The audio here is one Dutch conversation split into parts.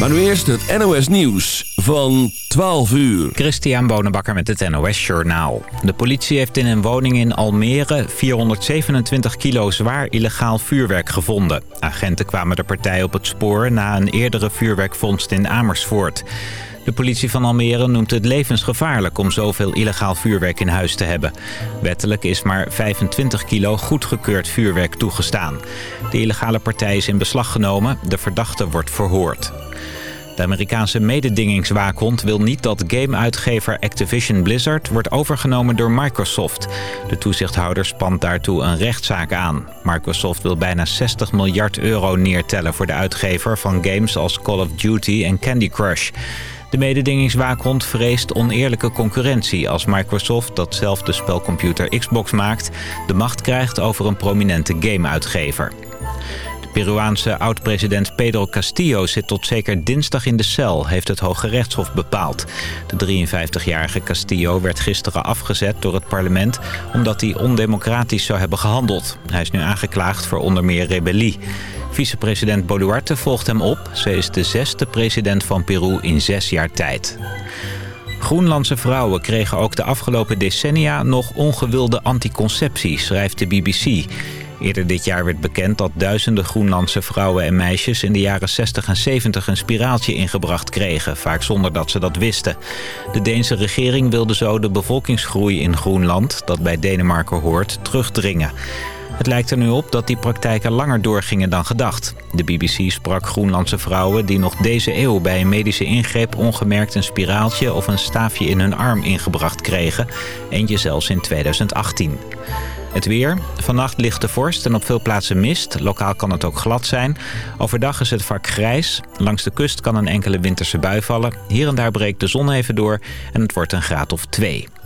Maar nu eerst het NOS Nieuws van 12 uur. Christian Bonenbakker met het NOS Journaal. De politie heeft in een woning in Almere 427 kilo zwaar illegaal vuurwerk gevonden. Agenten kwamen de partij op het spoor na een eerdere vuurwerkvondst in Amersfoort. De politie van Almere noemt het levensgevaarlijk om zoveel illegaal vuurwerk in huis te hebben. Wettelijk is maar 25 kilo goedgekeurd vuurwerk toegestaan. De illegale partij is in beslag genomen. De verdachte wordt verhoord. De Amerikaanse mededingingswaakhond wil niet dat gameuitgever Activision Blizzard wordt overgenomen door Microsoft. De toezichthouder spant daartoe een rechtszaak aan. Microsoft wil bijna 60 miljard euro neertellen voor de uitgever van games als Call of Duty en Candy Crush. De mededingingswaakhond vreest oneerlijke concurrentie als Microsoft, dat zelf de spelcomputer Xbox maakt, de macht krijgt over een prominente gameuitgever. De Peruaanse oud-president Pedro Castillo zit tot zeker dinsdag in de cel, heeft het Hoge Rechtshof bepaald. De 53-jarige Castillo werd gisteren afgezet door het parlement omdat hij ondemocratisch zou hebben gehandeld. Hij is nu aangeklaagd voor onder meer rebellie. Vicepresident Boluarte volgt hem op. Ze is de zesde president van Peru in zes jaar tijd. Groenlandse vrouwen kregen ook de afgelopen decennia nog ongewilde anticonceptie, schrijft de BBC. Eerder dit jaar werd bekend dat duizenden Groenlandse vrouwen en meisjes in de jaren 60 en 70 een spiraaltje ingebracht kregen, vaak zonder dat ze dat wisten. De Deense regering wilde zo de bevolkingsgroei in Groenland, dat bij Denemarken hoort, terugdringen. Het lijkt er nu op dat die praktijken langer doorgingen dan gedacht. De BBC sprak Groenlandse vrouwen die nog deze eeuw bij een medische ingreep ongemerkt een spiraaltje of een staafje in hun arm ingebracht kregen. Eentje zelfs in 2018. Het weer. Vannacht ligt de vorst en op veel plaatsen mist. Lokaal kan het ook glad zijn. Overdag is het vaak grijs. Langs de kust kan een enkele winterse bui vallen. Hier en daar breekt de zon even door en het wordt een graad of twee.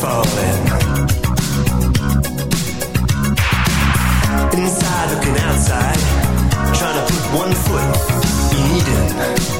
Falling? Inside looking outside, trying to put one foot in Eden.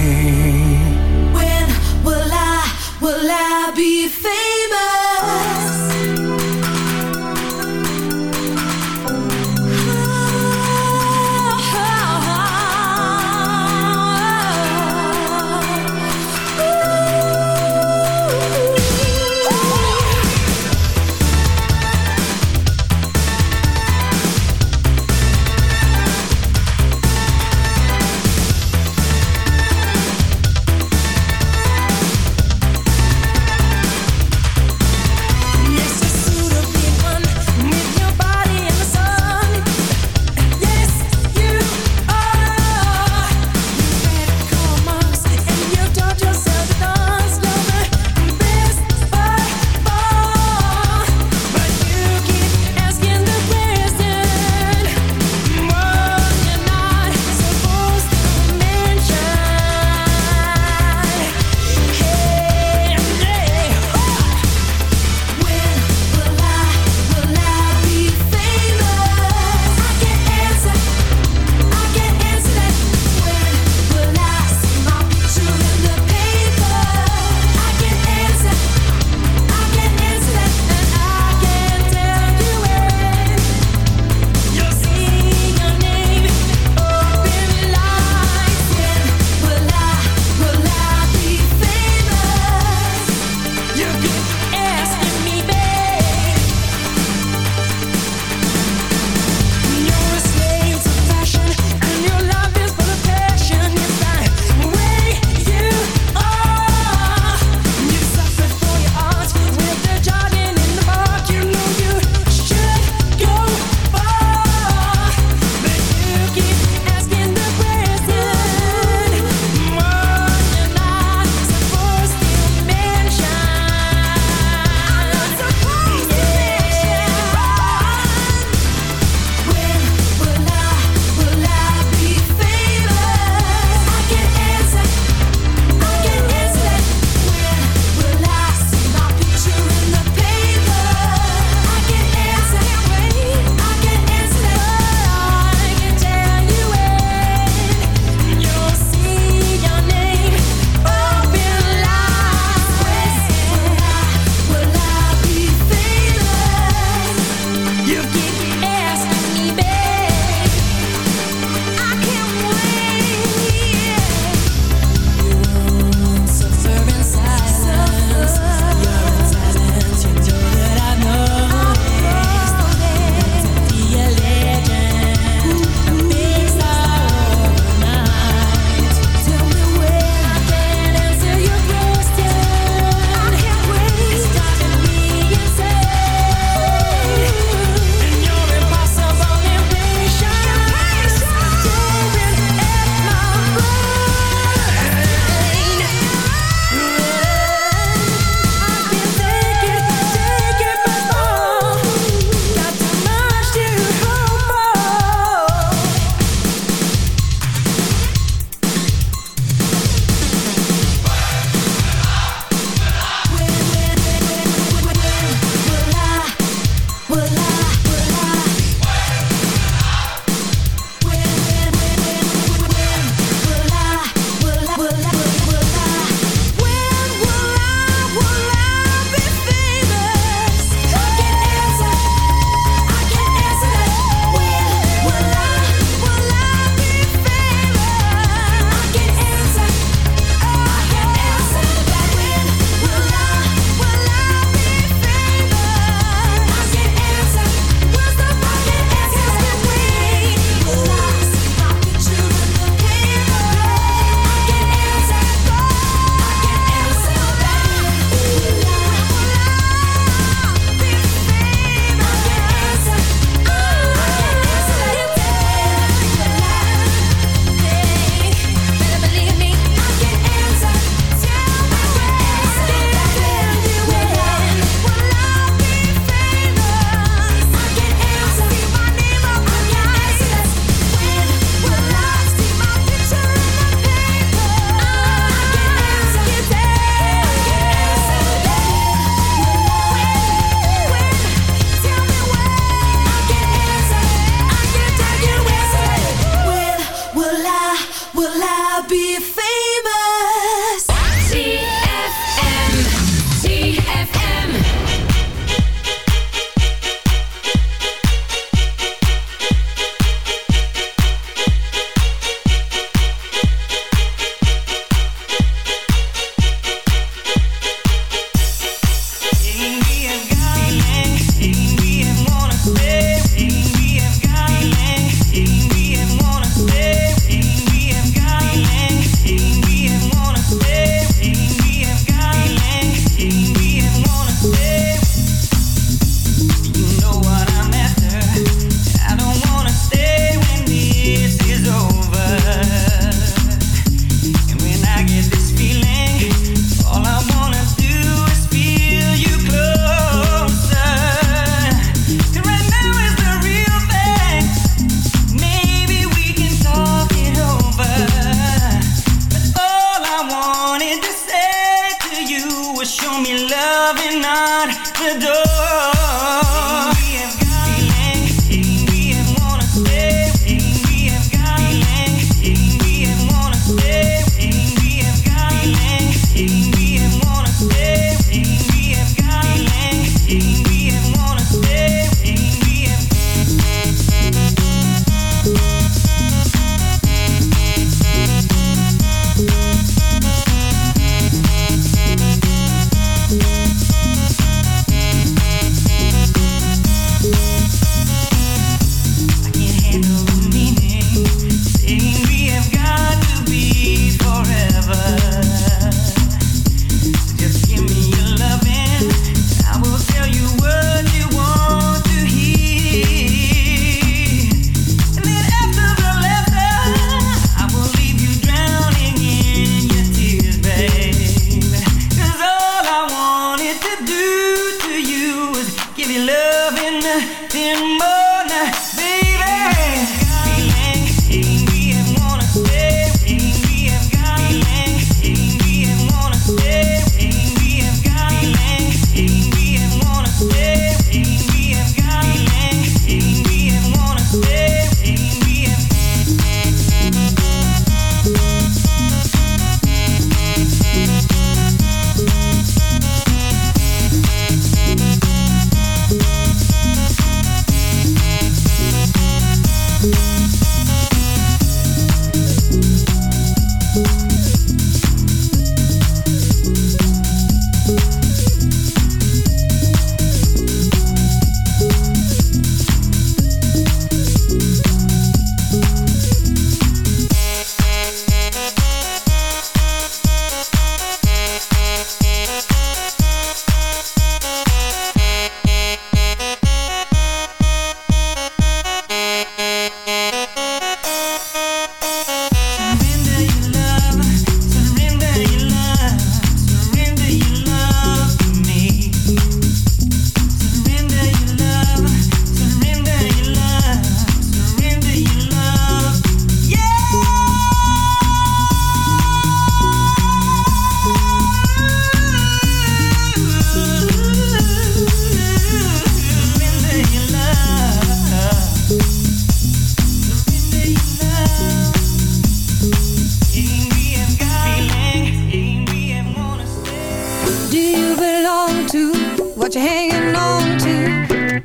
do you belong to? What you hanging on to?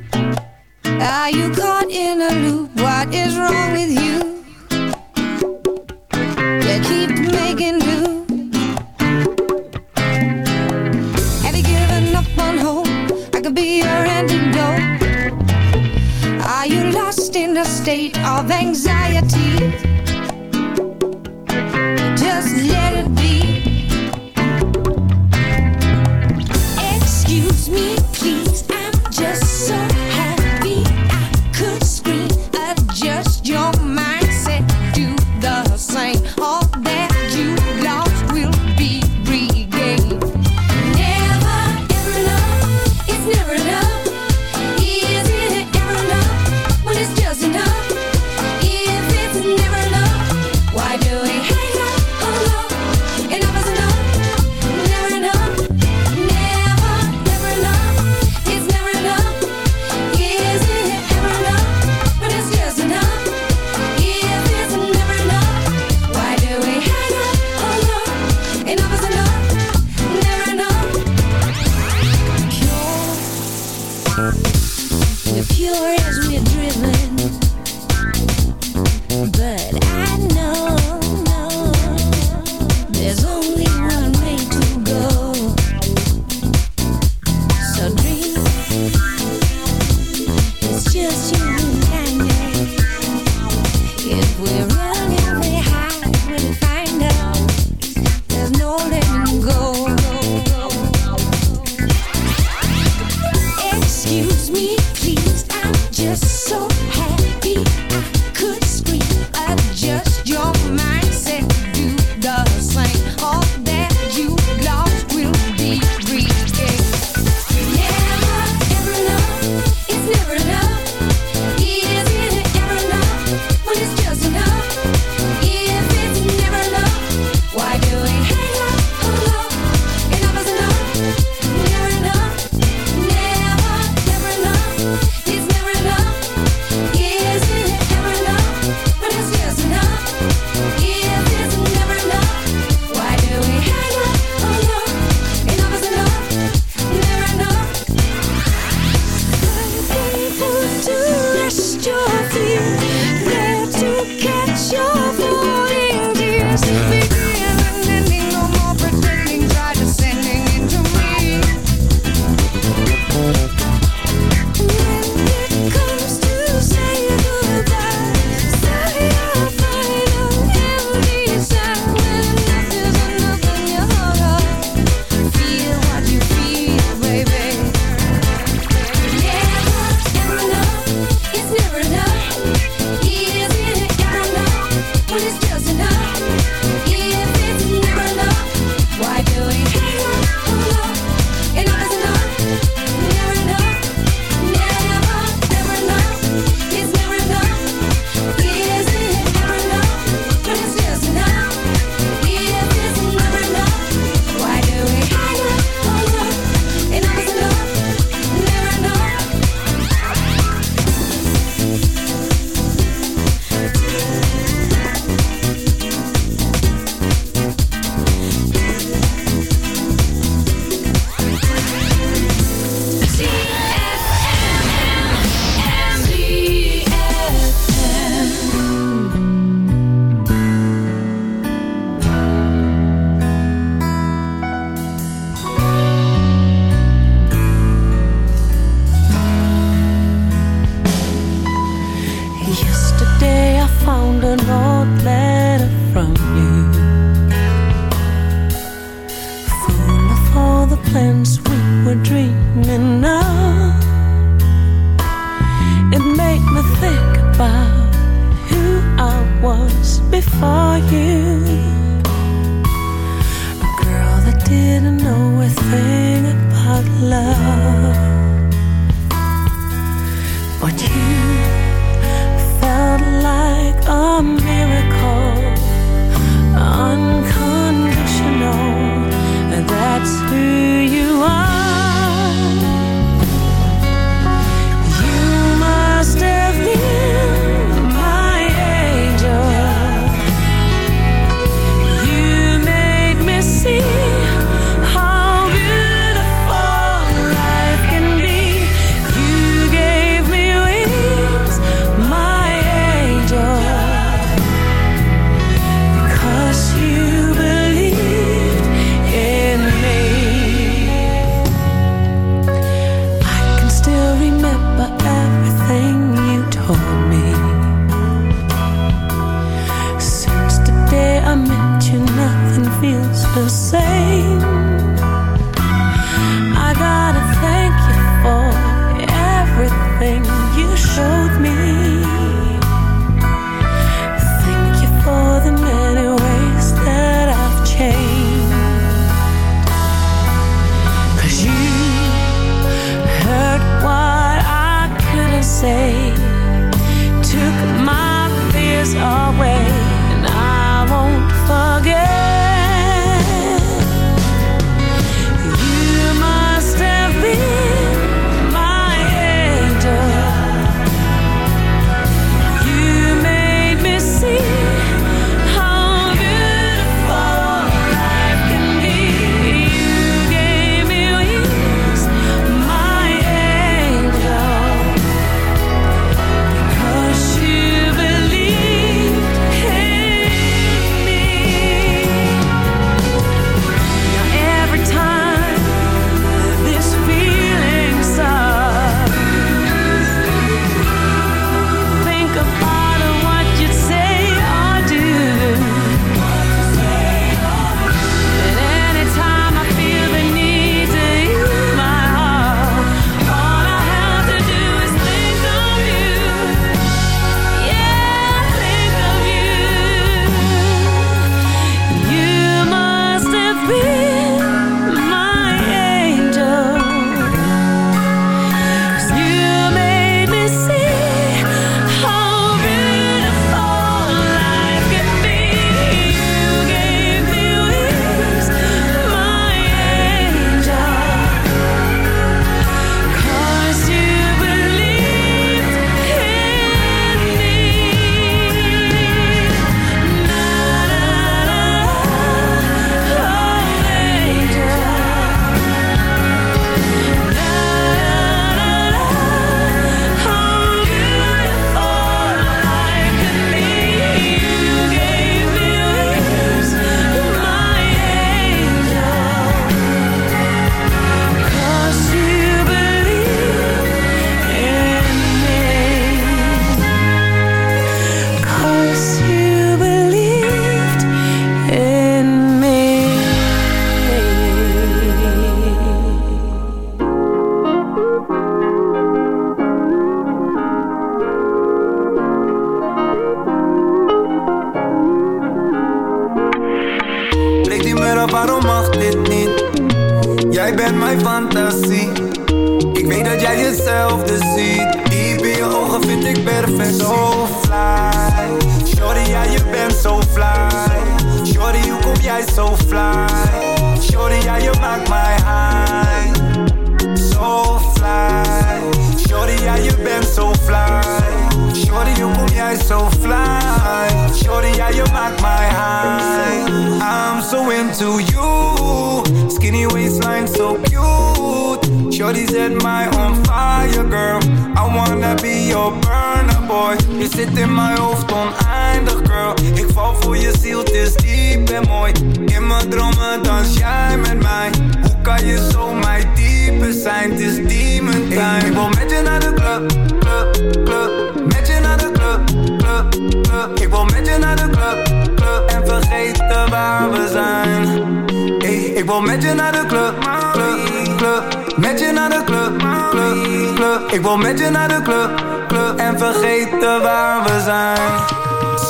Are you caught in a loop? What is wrong with you? You keep making do. Have you given up on hope? I could be your antidote. Are you lost in a state of anxiety? Just let it be. me.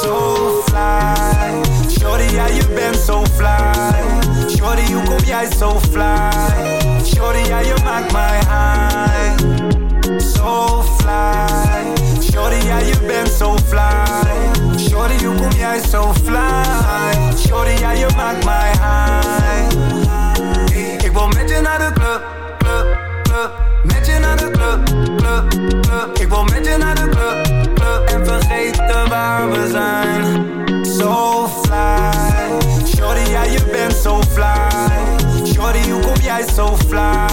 so fly. Shorty, ja, je bent so fly. Shorty, hoe kom jij zo fly? Shorty, ja, je maakt mij high. So fly. Shorty, ja, je bent so fly. Shorty, hoe kom jij zo fly? Shorty, ja, je maakt mij high. Ik wil met je naar de club, club, club. Met je naar de club, club, club. Ik wil met je naar de club. So fly. Shorty, ja, je bent zo fly? Shorty, hoe kom jij so fly.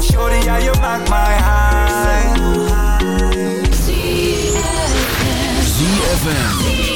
Shorty, ja, je maakt mij high? ZFM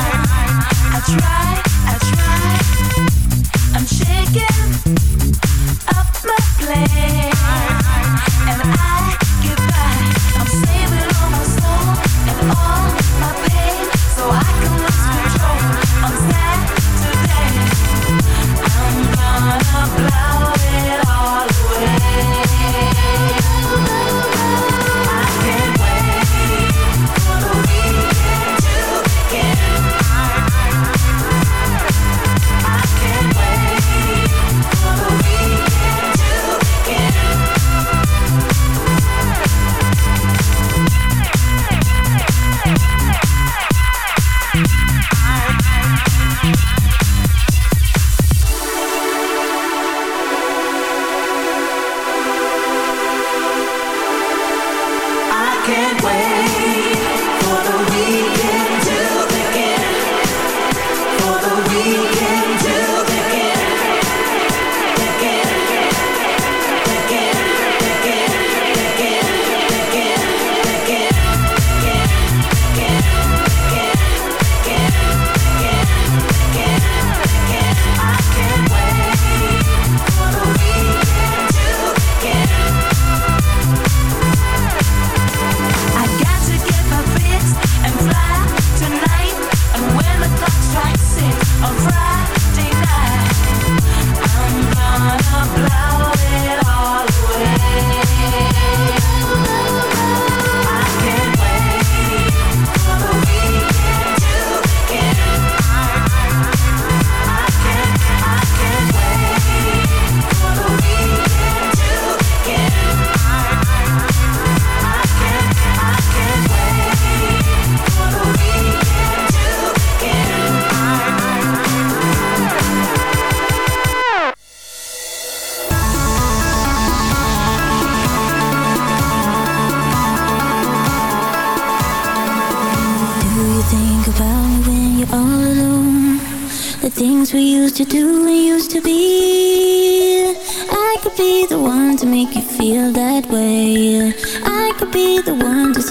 I try, I try.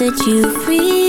set you free.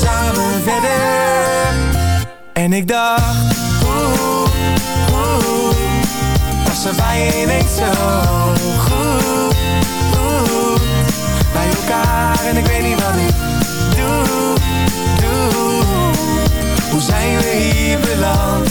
samen verder. En ik dacht, hoe, hoe, was er zo goed, bij elkaar en ik weet niet wat ik doe, doe. Hoe zijn we hier beland?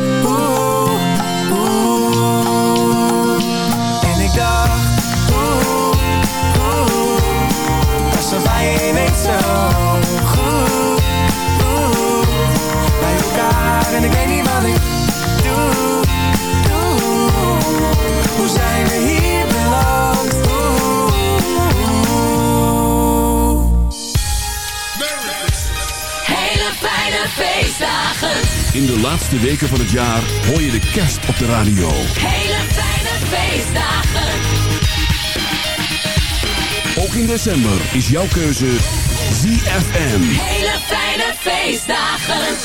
In de laatste weken van het jaar hoor je de kerst op de radio. Hele fijne feestdagen. Ook in december is jouw keuze ZFM. Hele fijne feestdagen.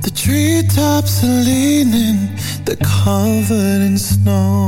The treetops are leaning, they're covered in snow.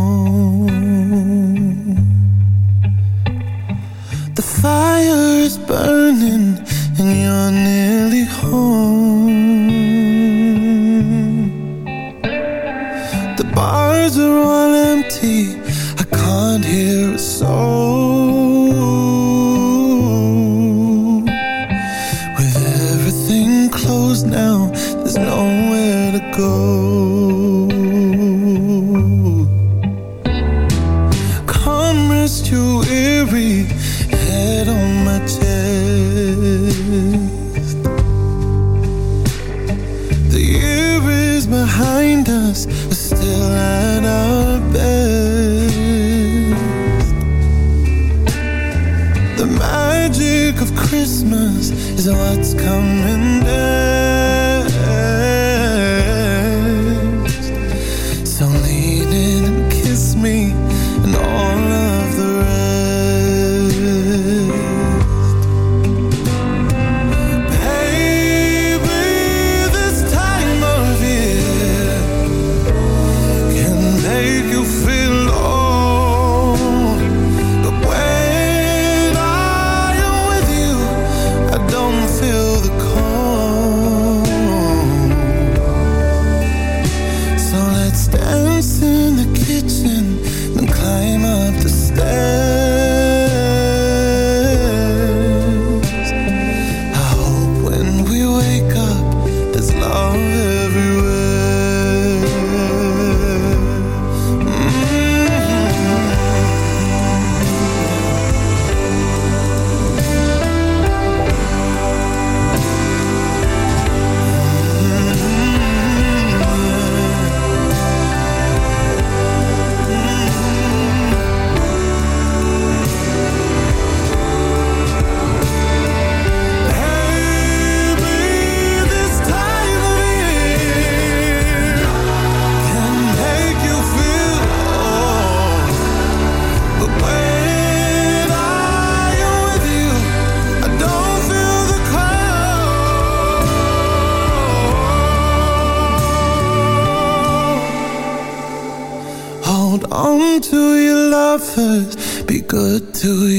to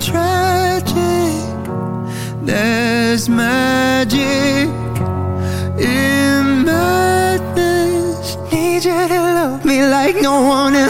tragic. There's magic in madness. Need you to love me like no one else.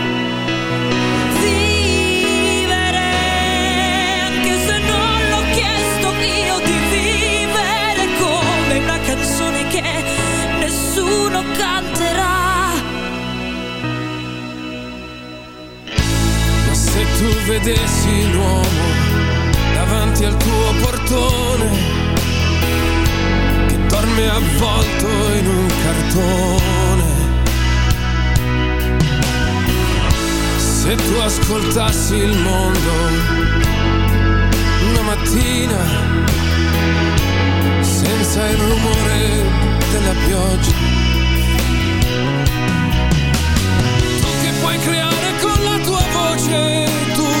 Vedessi l'uomo davanti al tuo portone che dorme avvolto in un cartone. Se tu ascoltassi il mondo una mattina senza il rumore della pioggia. Tu che puoi creare con la tua voce, tu